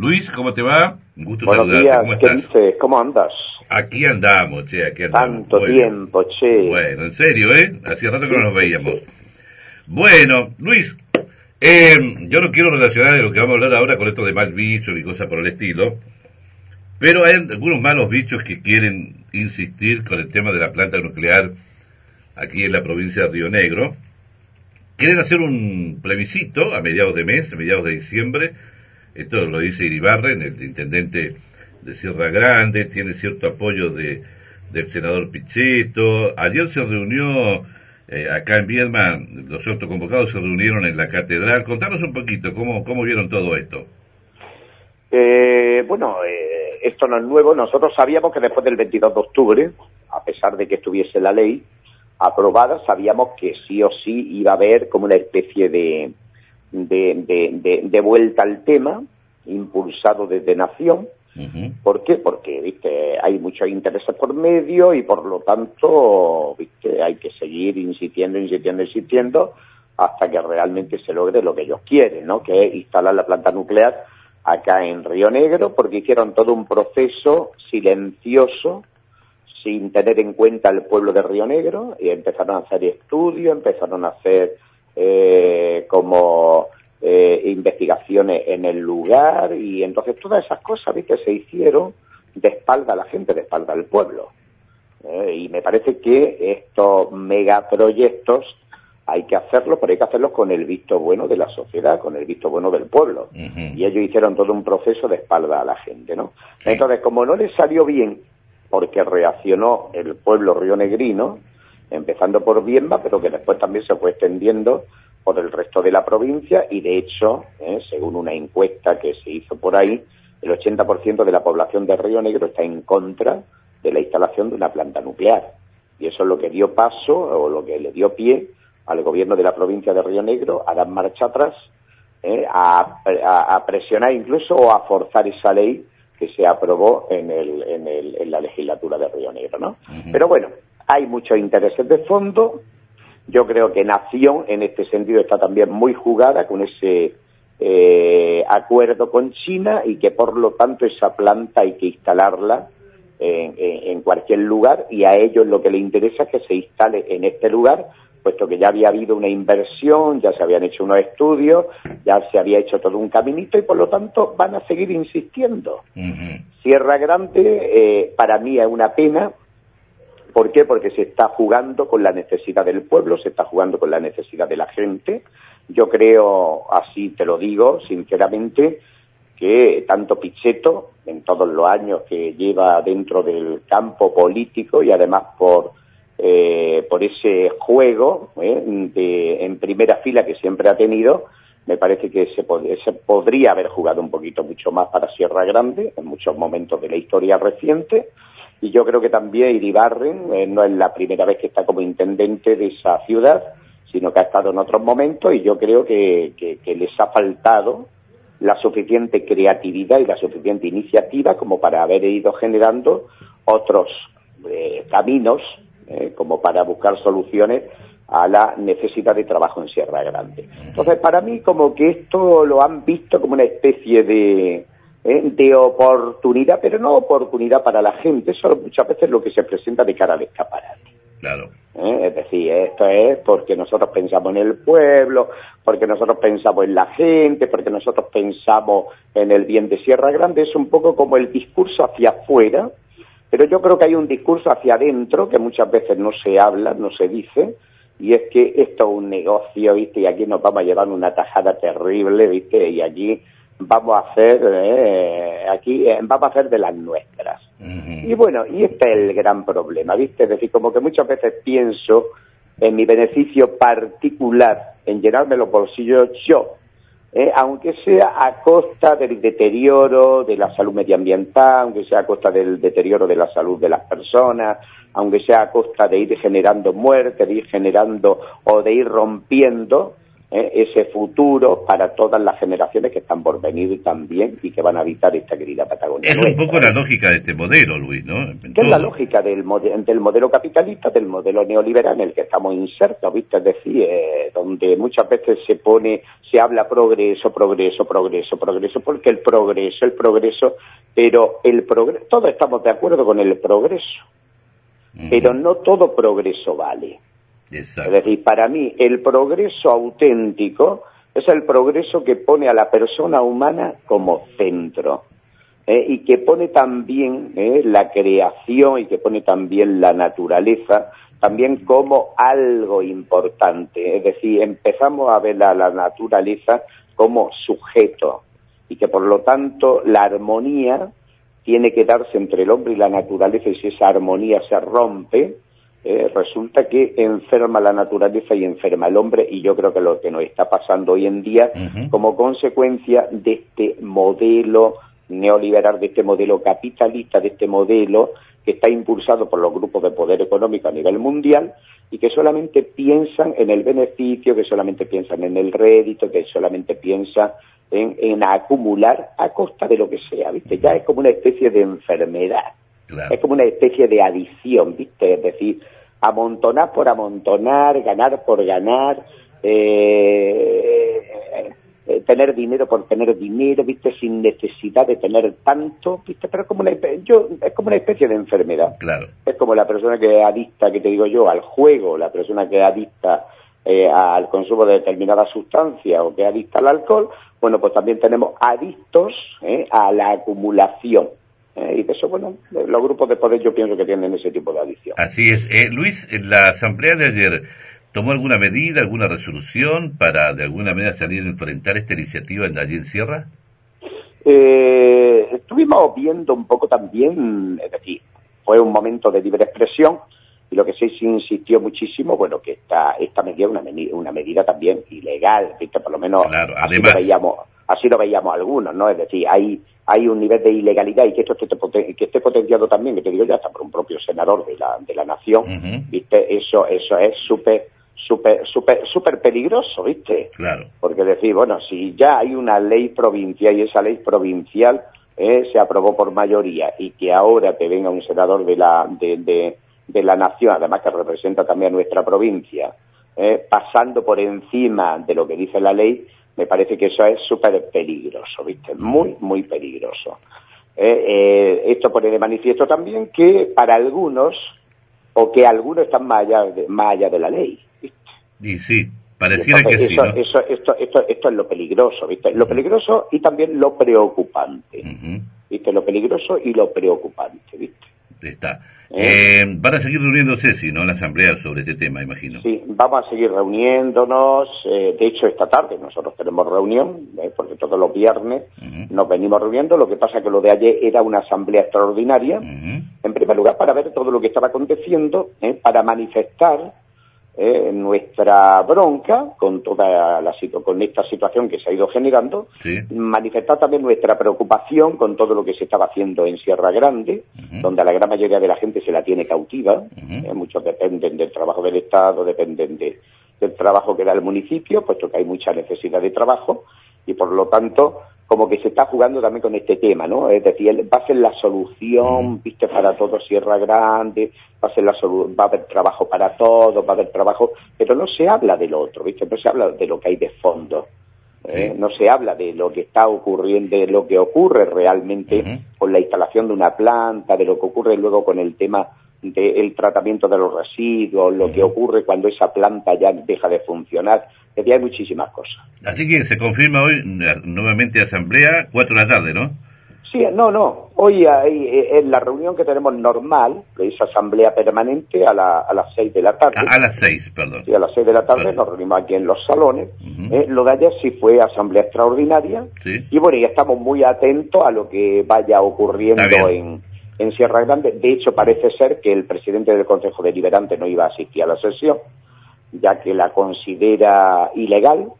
Luis, ¿cómo te va? Un gusto Buenos saludarte. días, ¿Cómo ¿qué estás? dices? ¿Cómo andas? Aquí andamos, che, aquí andamos. Tanto Bueno. tiempo, che. Bueno, en serio, ¿eh? Hacía rato que no nos veíamos. Bueno, Luis, eh, yo no quiero relacionar lo que vamos a hablar ahora con esto de mal bicho y cosas por el estilo, pero hay algunos malos bichos que quieren insistir con el tema de la planta nuclear aquí en la provincia de Río Negro. Quieren hacer un plebiscito a mediados de mes, a mediados de diciembre. Esto lo dice Iribarren, el intendente de Sierra Grande, tiene cierto apoyo de, del senador Pichetto. Ayer se reunió eh, acá en Viedma, los autoconvocados se reunieron en la catedral. Contanos un poquito cómo, cómo vieron todo esto. Eh, bueno, eh, esto no es nuevo. Nosotros sabíamos que después del 22 de octubre, a pesar de que estuviese la ley aprobada, sabíamos que sí o sí iba a haber como una especie de, de, de, de- de vuelta al tema, impulsado desde Nación. Ujú. ¿Por qué? Porque, viste, hay muchos intereses por medio y por lo tanto, viste, hay que seguir insistiendo, insistiendo, insistiendo hasta que realmente se logre lo que ellos quieren, ¿no? Que es instalar la planta nuclear acá en Río Negro, porque hicieron todo un proceso silencioso, sin tener en cuenta al pueblo de Río Negro, y empezaron a hacer estudios, empezaron a hacer eh, como eh, investigaciones en el lugar, y entonces todas esas cosas, viste, se hicieron de espalda a la gente, de espalda al pueblo. Eh, y me parece que estos megaproyectos hay que hacerlos, pero hay que hacerlos con el visto bueno de la sociedad, con el visto bueno del pueblo. Y ellos hicieron todo un proceso de espalda a la gente, ¿no? Sí. Entonces, como no les salió bien, porque reaccionó el pueblo rionegrino, empezando por Bienva, pero que después también se fue extendiendo por el resto de la provincia y de hecho, eh, según una encuesta que se hizo por ahí, el 80% de la población de Río Negro está en contra de la instalación de una planta nuclear. Y eso es lo que dio paso o lo que le dio pie al gobierno de la provincia de Río Negro a dar marcha atrás, eh, a, a- a presionar incluso o a forzar esa ley que se aprobó en, el, en, el- en la legislatura de Río Negro, ¿no? Pero bueno, hay muchos intereses de fondo. Yo creo que Nación en este sentido está también muy jugada con ese eh, acuerdo con China y que por lo tanto esa planta hay que instalarla en, cualquier lugar y a ellos lo que les interesa es que se instale en este lugar, puesto que ya había habido una inversión, ya se habían hecho unos estudios, ya se había hecho todo un caminito y por lo tanto van a seguir insistiendo. Sierra Grande eh, para mí es una pena. ¿Por qué? Porque se está jugando con la necesidad del pueblo, se está jugando con la necesidad de la gente. Yo creo, así te lo digo sinceramente, que tanto Pichetto, en todos los años que lleva dentro del campo político y además por, eh, por ese juego eh, de- en primera fila que siempre ha tenido, me parece que se, pod- se podría haber jugado un poquito mucho más para Sierra Grande en muchos momentos de la historia reciente. Y yo creo que también Iribarren eh, no es la primera vez que está como intendente de esa ciudad, sino que ha estado en otros momentos y yo creo que, que- les ha faltado la suficiente creatividad y la suficiente iniciativa como para haber ido generando otros eh, caminos eh, como para buscar soluciones a la necesidad de trabajo en Sierra Grande. Entonces, para mí, como que esto lo han visto como una especie de, eh, de oportunidad, pero no oportunidad para la gente, eso muchas veces es lo que se presenta de cara al escaparate. Claro. ¿eh? Es decir, esto es porque nosotros pensamos en el pueblo, porque nosotros pensamos en la gente, porque nosotros pensamos en el bien de Sierra Grande, es un poco como el discurso hacia afuera, pero yo creo que hay un discurso hacia adentro que muchas veces no se habla, no se dice, y es que esto es un negocio, ¿viste? Y aquí nos vamos a llevar una tajada terrible, ¿viste? Y allí vamos a hacer, eh, aquí eh, vamos a hacer de las nuestras. Y bueno, y este es el gran problema, ¿viste? Es decir, como que muchas veces pienso en mi beneficio particular, en llenarme los bolsillos yo, ¿eh? aunque sea a costa del deterioro de la salud medioambiental, aunque sea a costa del deterioro de la salud de las personas, aunque sea a costa de ir generando muerte, de ir generando o de ir rompiendo ¿eh? ese futuro para todas las generaciones que están por venir también y que van a habitar esta querida Patagonia. Es un poco la lógica de este modelo, Luis, ¿no? es la lógica del, del modelo capitalista, del modelo neoliberal en el que estamos insertos, ¿viste? Es decir, eh, donde muchas veces se pone, se habla progreso, progreso, progreso, progreso, porque el progreso, el progreso, pero el progreso, todos estamos de acuerdo con el progreso, pero no todo progreso vale. Es decir, para mí el progreso auténtico es el progreso que pone a la persona humana como centro ¿eh? y que pone también ¿eh? la creación y que pone también la naturaleza también como algo importante. Es decir, empezamos a ver a la naturaleza como sujeto y que por lo tanto la armonía tiene que darse entre el hombre y la naturaleza y si esa armonía se rompe, eh, resulta que enferma la naturaleza y enferma el hombre y yo creo que lo que nos está pasando hoy en día como consecuencia de este modelo neoliberal, de este modelo capitalista, de este modelo que está impulsado por los grupos de poder económico a nivel mundial y que solamente piensan en el beneficio, que solamente piensan en el rédito, que solamente piensan en, en acumular a costa de lo que sea, ¿viste? Ya es como una especie de enfermedad es como una especie de adición, ¿viste? Es decir, amontonar por amontonar, ganar por ganar, eh, eh, tener dinero por tener dinero, ¿viste? Sin necesidad de tener tanto, ¿viste? Pero es como una, yo, es como una especie de enfermedad. Claro. Es como la persona que es adicta, que te digo yo, al juego, la persona que es adicta eh, al consumo de determinadas sustancias o que es adicta al alcohol, bueno, pues también tenemos adictos a la acumulación. Eh, y de eso, bueno, los grupos de poder yo pienso que tienen ese tipo de adicción. Así es. Eh, Luis, en la asamblea de ayer, ¿tomó alguna medida, alguna resolución para de alguna manera salir a enfrentar esta iniciativa allí en Sierra? Eh, estuvimos viendo un poco también, es decir, fue un momento de libre expresión y lo que sí se insistió muchísimo, bueno, que esta, esta medida es una, una medida también ilegal, ¿viste? Por lo menos claro, así, lo veíamos, así lo veíamos algunos, ¿no? Es decir, hay hay un nivel de ilegalidad y que esto esté, que esté potenciado también, que te digo ya hasta por un propio senador de la, de la nación, ¿viste? Eso, eso es súper súper súper súper peligroso, ¿viste? Claro. Porque decir, bueno, si ya hay una ley provincial y esa ley provincial eh, se aprobó por mayoría y que ahora te venga un senador de la de, de, de la nación, además que representa también a nuestra provincia, eh, pasando por encima de lo que dice la ley, me parece que eso es súper peligroso, ¿viste? Muy, muy peligroso. Eh, eh, esto pone de manifiesto también que para algunos, o que algunos están más allá de, más allá de la ley, ¿viste? Y sí, pareciera que sí, eso, esto, esto, esto es lo peligroso, ¿viste? Lo peligroso y también lo preocupante, ¿viste? Lo peligroso y lo preocupante, ¿viste? Está. ¿Eh? van a seguir reuniéndose, si no, en la asamblea sobre este tema, imagino. Sí, vamos a seguir reuniéndonos. Eh, de hecho, esta tarde nosotros tenemos reunión, eh, porque todos los viernes nos venimos reuniendo. Lo que pasa que lo de ayer era una asamblea extraordinaria, en primer lugar para ver todo lo que estaba aconteciendo, para manifestar eh, nuestra bronca con toda la con esta situación que se ha ido generando, manifestar también nuestra preocupación con todo lo que se estaba haciendo en Sierra Grande, donde a la gran mayoría de la gente se la tiene cautiva, eh, muchos dependen del trabajo del Estado, dependen del trabajo que da el municipio, puesto que hay mucha necesidad de trabajo, y por lo tanto como que se está jugando también con este tema, ¿no? Es decir, va a ser la solución, viste, para todo Sierra Grande, va a ser la va a haber trabajo para todos, va a haber trabajo, pero no se habla del otro, viste, no se habla de lo que hay de fondo, ¿eh? no se habla de lo que está ocurriendo, de lo que ocurre realmente con la instalación de una planta, de lo que ocurre luego con el tema del tratamiento de los residuos, lo que ocurre cuando esa planta ya deja de funcionar, es hay muchísimas cosas. Así que se confirma hoy nuevamente asamblea, cuatro de la tarde, ¿no? Sí, no, no. Hoy hay, eh, en la reunión que tenemos normal, que es asamblea permanente, a, la, a las seis de la tarde. A, las seis, perdón. Sí, a las seis de la tarde nos reunimos aquí en los salones. Eh, lo de ayer sí fue asamblea extraordinaria. Sí. Y bueno, ya estamos muy atentos a lo que vaya ocurriendo en, en Sierra Grande. De hecho, parece ser que el presidente del Consejo Deliberante no iba a asistir a la sesión, ya que la considera ilegal.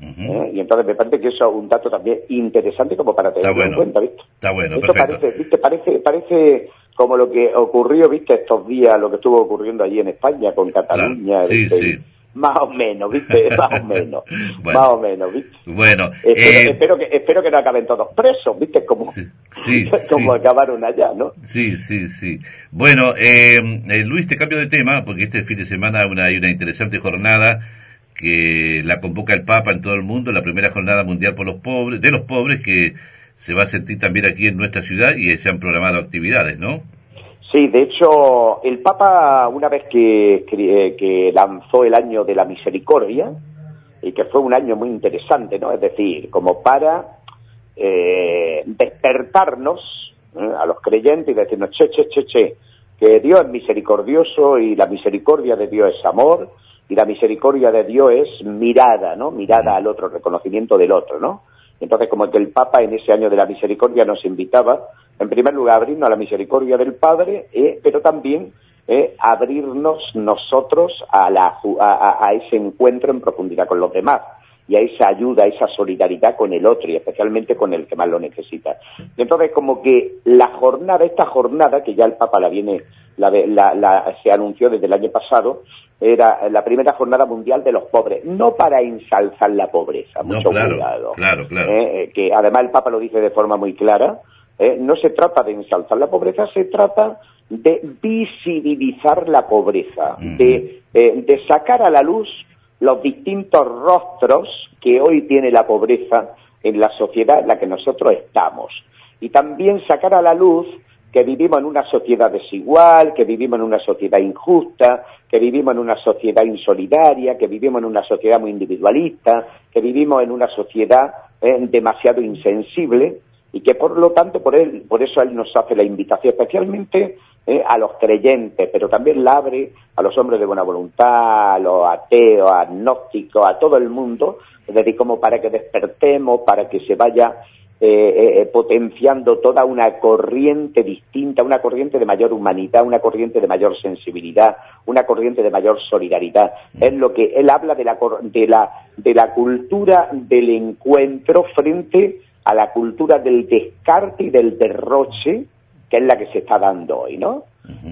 ¿eh? Y entonces me parece que eso es un dato también interesante como para tenerlo en cuenta, ¿viste? Está bueno, Esto parece, ¿viste? Parece, parece como lo que ocurrió, ¿viste? Estos días, lo que estuvo ocurriendo allí en España con Cataluña. Sí, sí. Más o menos, ¿viste? Más o menos. Más o menos, ¿viste? Bueno. Espero, eh, espero, que, espero que no acaben todos presos, ¿viste? Como, sí, como acabaron allá, ¿no? Sí, sí, sí. Bueno, eh, eh, Luis, te cambio de tema, porque este fin de semana una, hay una interesante jornada que la convoca el Papa en todo el mundo, la primera jornada mundial por los pobres, de los pobres, que se va a sentir también aquí en nuestra ciudad y se han programado actividades, ¿no? Sí, de hecho, el Papa, una vez que, que, lanzó el año de la misericordia, y que fue un año muy interesante, ¿no? Es decir, como para eh, despertarnos ¿eh? a los creyentes y decirnos, che, che, che, che, que Dios es misericordioso y la misericordia de Dios es amor y la misericordia de Dios es mirada, ¿no? Mirada al otro, reconocimiento del otro, ¿no? Entonces, como que el Papa en ese año de la misericordia nos invitaba, en primer lugar, abrirnos a la misericordia del Padre, eh, pero también eh, abrirnos nosotros a, la, a, ese encuentro en profundidad con los demás y a esa ayuda, a esa solidaridad con el otro y especialmente con el que más lo necesita. entonces, como que la jornada, esta jornada, que ya el Papa la viene, la, se anunció desde el año pasado, era la primera jornada mundial de los pobres, no para ensalzar la pobreza, mucho cuidado. Claro, claro. Eh, eh, que además el Papa lo dice de forma muy clara, eh, no se trata de ensalzar la pobreza, se trata de visibilizar la pobreza, de, de sacar a la luz los distintos rostros que hoy tiene la pobreza en la sociedad en la que nosotros estamos. Y también sacar a la luz que vivimos en una sociedad desigual, que vivimos en una sociedad injusta, que vivimos en una sociedad insolidaria, que vivimos en una sociedad muy individualista, que vivimos en una sociedad eh, demasiado insensible y que por lo tanto por él, por eso él nos hace la invitación especialmente eh, a los creyentes, pero también la abre a los hombres de buena voluntad, a los ateos, agnósticos, a todo el mundo, es decir, como para que despertemos, para que se vaya eh, eh, potenciando toda una corriente distinta, una corriente de mayor humanidad, una corriente de mayor sensibilidad, una corriente de mayor solidaridad. Es lo que él habla de la, de la, de la cultura del encuentro frente a la cultura del descarte y del derroche, que es la que se está dando hoy, ¿no?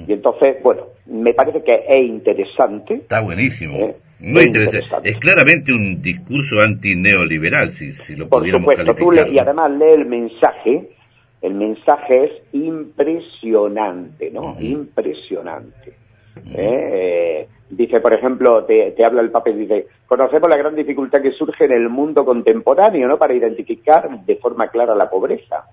Y entonces, bueno, me parece que es interesante. Está buenísimo. Muy interesante. Es claramente un discurso antineoliberal, si, si lo Por supuesto, tú y además lee el mensaje, el mensaje es impresionante, ¿no? Impresionante. ¿eh? Eh, dice, por ejemplo, te, habla el papel, dice, conocemos la gran dificultad que surge en el mundo contemporáneo, ¿no? Para identificar de forma clara la pobreza.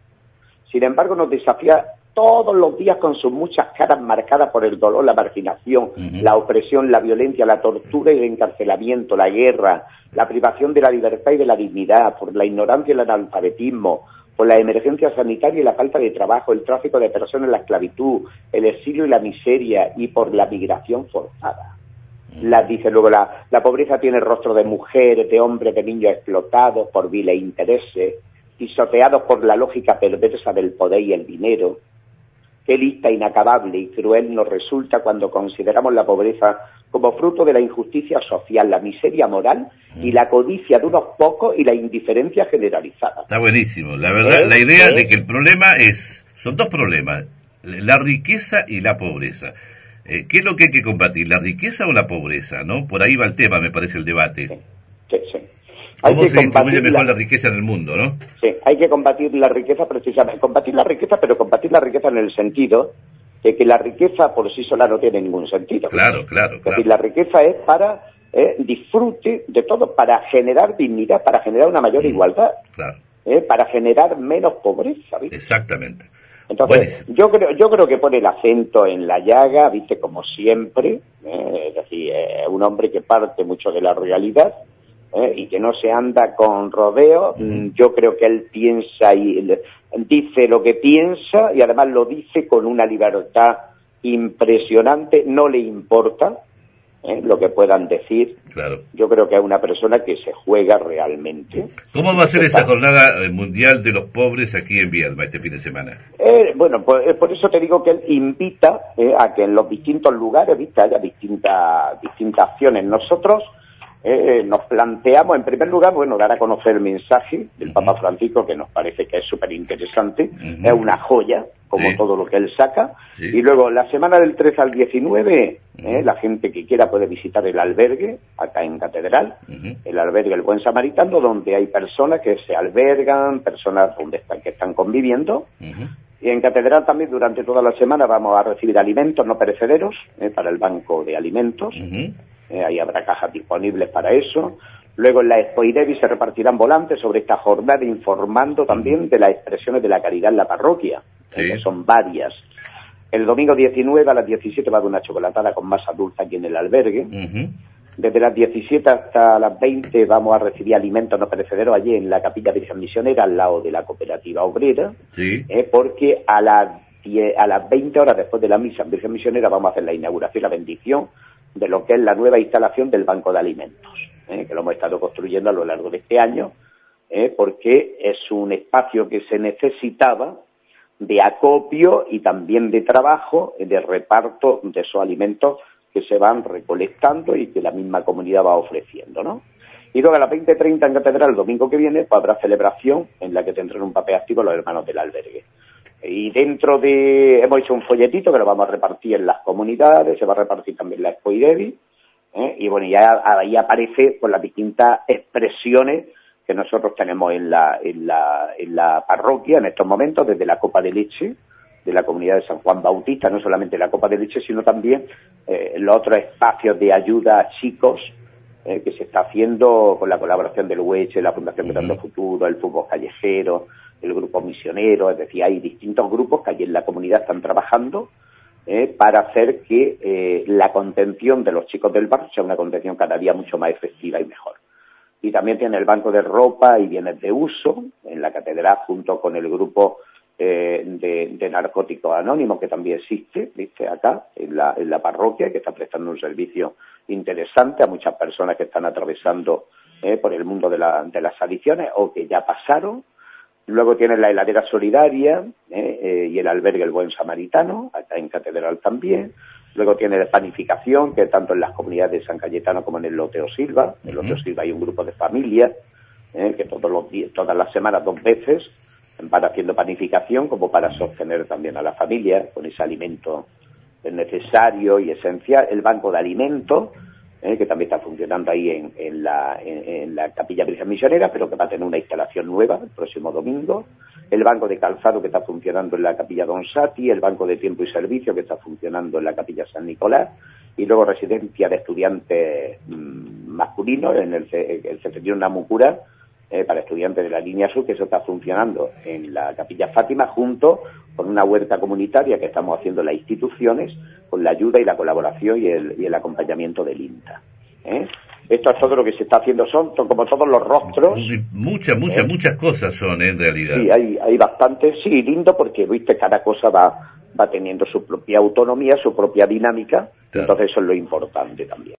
Sin embargo, nos desafía todos los días con sus muchas caras marcadas por el dolor, la marginación, la opresión, la violencia, la tortura y el encarcelamiento, la guerra, la privación de la libertad y de la dignidad, por la ignorancia y el analfabetismo, por la emergencia sanitaria y la falta de trabajo, el tráfico de personas, la esclavitud, el exilio y la miseria y por la migración forzada. La, dice luego, la, la pobreza tiene rostro de mujeres, de hombres, de niños explotados por viles intereses, pisoteados por la lógica perversa del poder y el dinero, Qué lista inacabable y cruel nos resulta cuando consideramos la pobreza como fruto de la injusticia social, la miseria moral y la codicia de unos pocos y la indiferencia generalizada. Está buenísimo. La verdad, ¿Eh? la idea de ¿Eh? que el problema es, son dos problemas, la riqueza y la pobreza. Eh, ¿Qué es lo que hay que combatir, la riqueza o la pobreza? ¿No? Por ahí va el tema, me parece el debate. sí, sí. ¿Cómo se distribuye mejor la... riqueza en el mundo, no? Sí, hay que combatir la riqueza precisamente. Combatir la riqueza, pero combatir la riqueza en el sentido de que la riqueza por sí sola no tiene ningún sentido. Claro, claro. Es decir, la riqueza es para eh, disfrute de todo, para generar dignidad, para generar una mayor mm, igualdad. Claro. Eh, para generar menos pobreza. ¿viste? Exactamente. Entonces, yo creo, yo creo que pone el acento en la llaga, viste, como siempre, eh, es decir, un hombre que parte mucho de la realidad, ¿eh? y que no se anda con rodeo. Mm, yo creo que él piensa y dice lo que piensa y además lo dice con una libertad impresionante, no le importa ¿eh? lo que puedan decir. Claro. Yo creo que es una persona que se juega realmente. ¿Cómo va a ser esa jornada eh, mundial de los pobres aquí en Viedma este fin de semana? bueno, pues, por eso te digo que él invita a que en los distintos lugares ¿viste? haya distintas, distintas acciones. Nosotros eh, nos planteamos, en primer lugar, bueno, dar a conocer el mensaje del Papa Francisco, que nos parece que es súper interesante, es una joya, como todo lo que él saca. Y luego, la semana del 13 al 19, ¿eh? la gente que quiera puede visitar el albergue, acá en Catedral, el albergue El Buen Samaritano, donde hay personas que se albergan, personas donde están, que están conviviendo. Y en Catedral también durante toda la semana vamos a recibir alimentos no perecederos ¿eh? para el banco de alimentos. ¿eh? ahí habrá cajas disponibles para eso. Luego en la Expo se repartirán volantes sobre esta jornada informando también de las expresiones de la caridad en la parroquia, que son varias. El domingo 19 a las 17 va a haber una chocolatada con masa dulce aquí en el albergue. Desde las 17 hasta las 20 vamos a recibir alimentos no perecederos allí en la Capilla Virgen Misionera, al lado de la cooperativa obrera, ¿eh? porque a las, a las 20 horas después de la misa en Virgen Misionera vamos a hacer la inauguración, la bendición de lo que es la nueva instalación del Banco de Alimentos. ¿eh? que lo hemos estado construyendo a lo largo de este año, ¿eh? porque es un espacio que se necesitaba de acopio y también de trabajo, de reparto de esos alimentos que se van recolectando y que la misma comunidad va ofreciendo, ¿no? Y luego a las 20.30 en Catedral, el domingo que viene, pues habrá celebración en la que tendrán un papel activo los hermanos del albergue. Y dentro de, hemos hecho un folletito que lo vamos a repartir en las comunidades, se va a repartir también la Expo Idevi, ¿eh? y bueno, ya ahí aparece por las distintas expresiones que nosotros tenemos en la, en la, en la parroquia en estos momentos, desde la copa de leche de la comunidad de San Juan Bautista, no solamente la copa de leche, sino también eh, los otros espacios de ayuda a chicos eh, que se está haciendo con la colaboración del UECH, la Fundación Grande Futuro, el Fútbol Callejero, el Grupo Misionero, es decir, hay distintos grupos que allí en la comunidad están trabajando eh, para hacer que la contención de los chicos del barrio sea una contención cada día mucho más efectiva y mejor. Y también tiene el banco de ropa y bienes de uso en la catedral junto con el grupo eh, de, narcóticos anónimos que también existe, viste acá en la, en la parroquia que está prestando un servicio interesante a muchas personas que están atravesando por el mundo de, de las adicciones o que ya pasaron Luego tiene la heladera solidaria ¿eh? Eh, y el albergue El Buen Samaritano, acá en Catedral también. Luego tiene la panificación, que tanto en las comunidades de San Cayetano como en el Loteo Silva. En el Loteo Silva hay un grupo de familias ¿eh? que todos los días, todas las semanas, dos veces, van haciendo panificación como para sostener también a la familia con ese alimento necesario y esencial. El banco de alimentos, ¿eh? que también está funcionando ahí en, la, en, la Capilla Virgen Misionera, pero que va a tener una instalación nueva el próximo domingo, el banco de calzado que está funcionando en la Capilla Don Sati, el banco de tiempo y servicio que está funcionando en la Capilla San Nicolás, y luego residencia de estudiantes mm, masculinos en el, el de Namucura, eh, para estudiantes de la línea sur, que eso está funcionando en la Capilla Fátima, junto con una huerta comunitaria que estamos haciendo las instituciones, con la ayuda y la colaboración y el, acompañamiento del INTA. ¿eh? Esto es todo lo que se está haciendo, son, como todos los rostros. Muchas, muchas, ¿eh? muchas cosas son en realidad. Sí, hay, hay bastante, sí, lindo porque, viste, cada cosa va, va teniendo su propia autonomía, su propia dinámica, entonces eso es lo importante también.